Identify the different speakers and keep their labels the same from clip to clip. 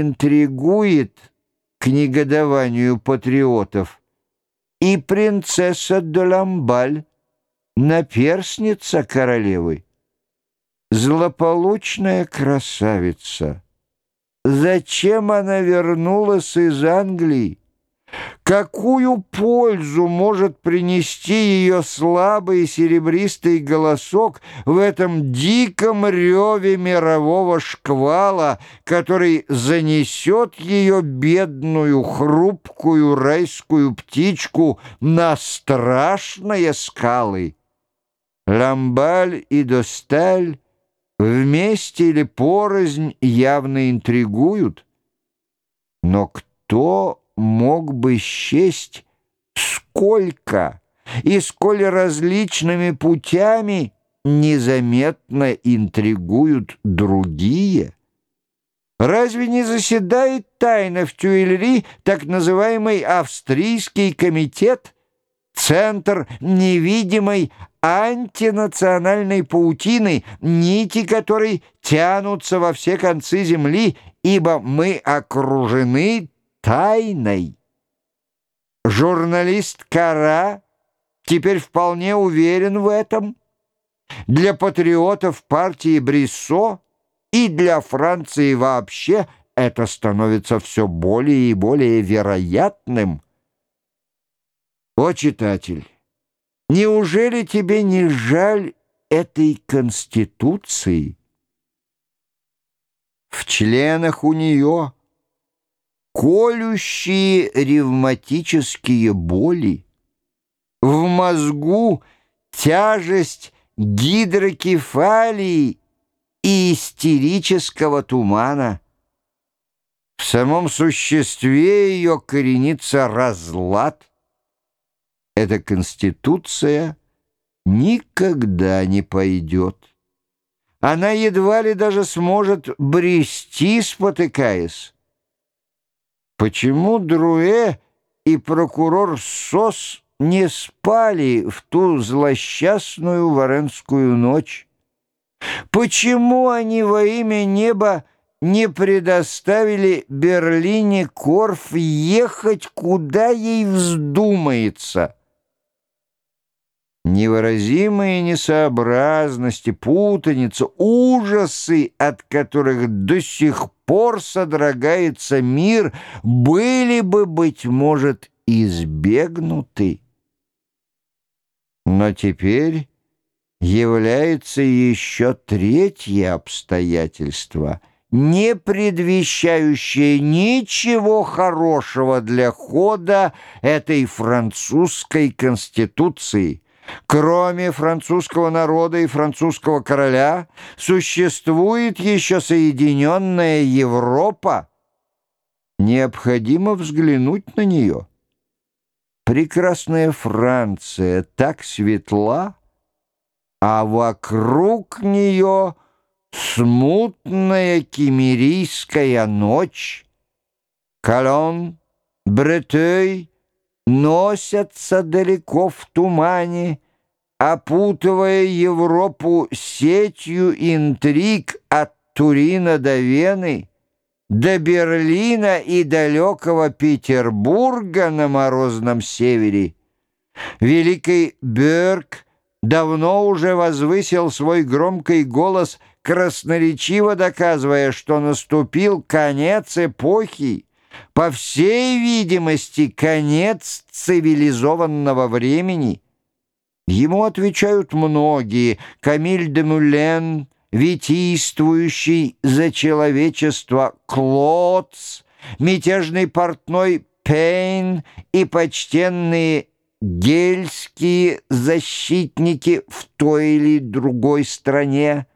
Speaker 1: интригует к негодованию патриотов и принцесса Доламбаль, наперсница королевы. Злополучная красавица. Зачем она вернулась из Англии? Какую пользу может принести ее слабый серебристый голосок в этом диком реве мирового шквала, который занесет ее бедную, хрупкую райскую птичку на страшные скалы? Ламбаль и Досталь вместе или порознь явно интригуют, но кто мог бы счесть, сколько и сколь различными путями незаметно интригуют другие. Разве не заседает тайно в Тюильри так называемый австрийский комитет, центр невидимой антинациональной паутины, нити которой тянутся во все концы земли, ибо мы окружены тайной. Журналист Кара теперь вполне уверен в этом. Для патриотов партии Бриссо и для Франции вообще это становится все более и более вероятным. О, читатель, неужели тебе не жаль этой Конституции? В членах у нее колющие ревматические боли, в мозгу тяжесть гидрокефалии и истерического тумана. В самом существе ее коренится разлад. Эта конституция никогда не пойдет. Она едва ли даже сможет брести, спотыкаясь. Почему Друэ и прокурор Сос не спали в ту злосчастную варенскую ночь? Почему они во имя неба не предоставили Берлине Корф ехать, куда ей вздумается?» Невыразимые несообразности, путаница, ужасы, от которых до сих пор содрогается мир, были бы, быть может, избегнуты. Но теперь является еще третье обстоятельство, не предвещающее ничего хорошего для хода этой французской конституции – Кроме французского народа и французского короля, существует еще Соединенная Европа. Необходимо взглянуть на нее. Прекрасная Франция так светла, а вокруг нее смутная кемерийская ночь. Колон, Бретей, носятся далеко в тумане, опутывая Европу сетью интриг от Турина до Вены, до Берлина и далекого Петербурга на морозном севере. Великий Бёрк давно уже возвысил свой громкий голос, красноречиво доказывая, что наступил конец эпохи, по всей видимости, конец цивилизованного времени. Ему отвечают многие. Камиль де Мюлен, витийствующий за человечество Клоц, мятежный портной Пейн и почтенные гельские защитники в той или другой стране.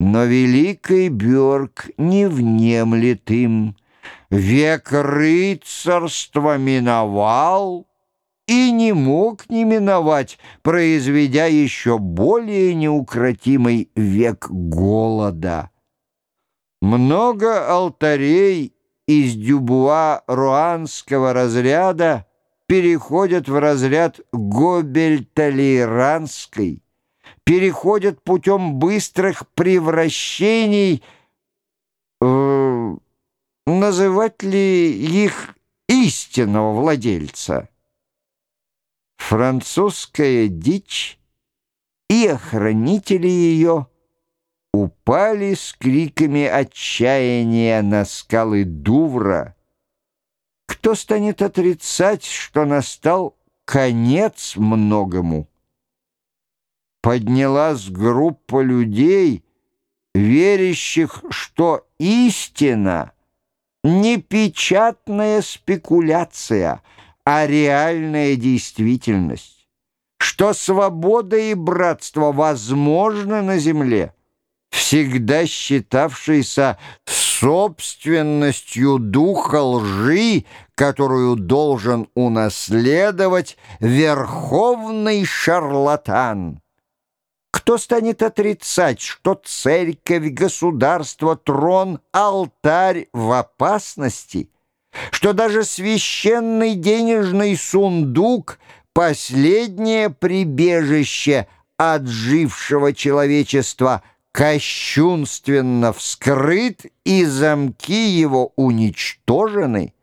Speaker 1: Но великий Бёрк не внемлет им, Век рыцарства миновал и не мог не миновать, произведя еще более неукротимый век голода. Много алтарей из дюбуа руанского разряда переходят в разряд гобель-толеранской, переходят путем быстрых превращений в называть ли их истинного владельца? Французская дичь и охранители ее упали с криками отчаяния на скалы Дувра. Кто станет отрицать, что настал конец многому? Поднялась группа людей, верящих, что истина не печатная спекуляция, а реальная действительность, что свобода и братство возможны на земле, всегда считавшийся собственностью духа лжи, которую должен унаследовать верховный шарлатан. Кто станет отрицать, что церковь, государство, трон, алтарь в опасности, что даже священный денежный сундук — последнее прибежище отжившего человечества — кощунственно вскрыт и замки его уничтожены?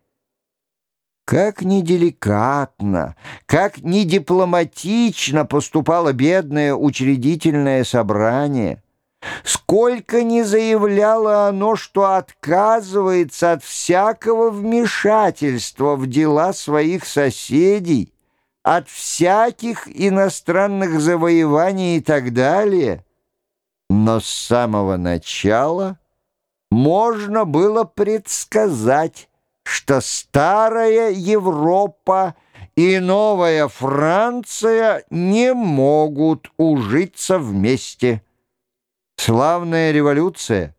Speaker 1: Как неделикатно, как недипломатично поступало бедное учредительное собрание. Сколько не заявляло оно, что отказывается от всякого вмешательства в дела своих соседей, от всяких иностранных завоеваний и так далее. Но с самого начала можно было предсказать, что старая Европа и новая Франция не могут ужиться вместе. Славная революция,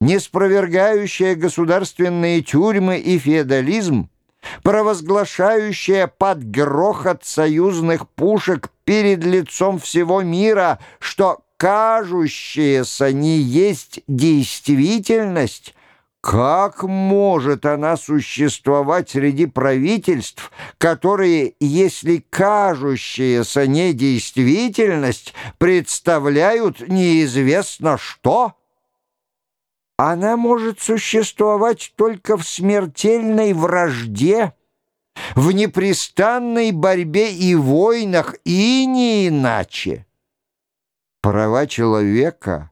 Speaker 1: не спровергающая государственные тюрьмы и феодализм, провозглашающая под грохот союзных пушек перед лицом всего мира, что кажущееся не есть действительность, как может она существовать среди правительств, которые, если кажущаяся недействительность, представляют неизвестно что? Она может существовать только в смертельной вражде, в непрестанной борьбе и войнах, и не иначе. Права человека —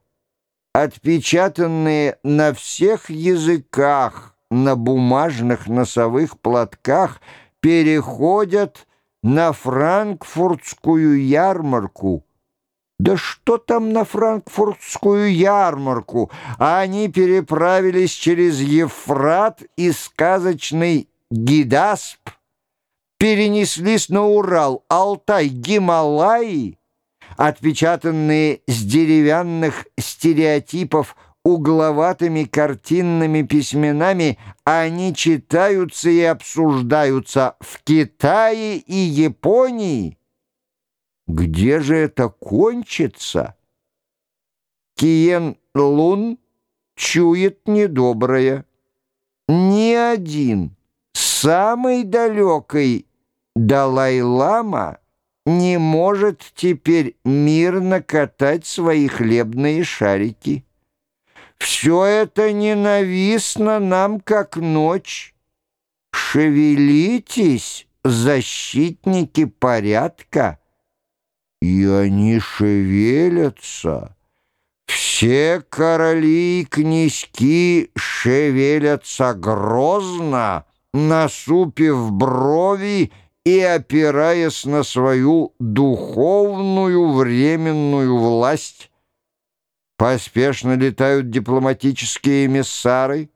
Speaker 1: отпечатанные на всех языках на бумажных носовых платках, переходят на франкфуртскую ярмарку. Да что там на франкфуртскую ярмарку? Они переправились через Ефрат и сказочный Гидасп, перенеслись на Урал, Алтай, Гималаи, отпечатанные с деревянных стереотипов угловатыми картинными письменами, они читаются и обсуждаются в Китае и Японии. Где же это кончится? Киен Лун чует недоброе. Ни один, самый далекий Далай-лама не может теперь мирно катать свои хлебные шарики. Все это ненавистно нам, как ночь. Шевелитесь, защитники порядка. И они шевелятся. Все короли и князьки шевелятся грозно, насупив брови и опираясь на свою духовную временную власть. Поспешно летают дипломатические эмиссары,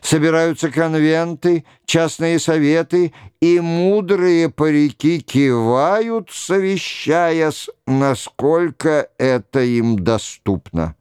Speaker 1: собираются конвенты, частные советы, и мудрые парики кивают, совещаясь, насколько это им доступно.